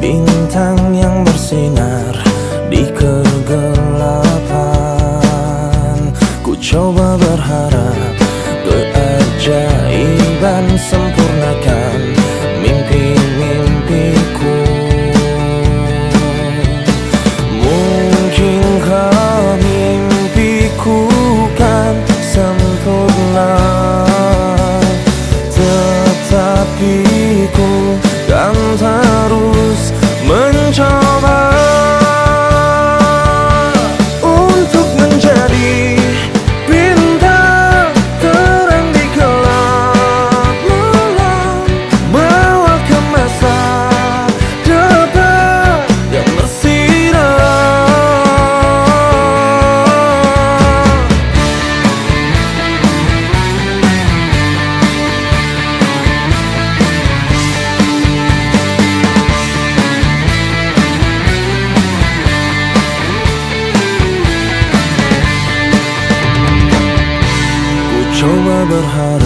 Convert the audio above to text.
Bintang yang bersinar di kegelapan. Ku coba berharap keajaiban sempurnakan mimpi-mimpiku. Mungkinkah mimpiku kan sempurna Tetapi ku kan terus coba berharap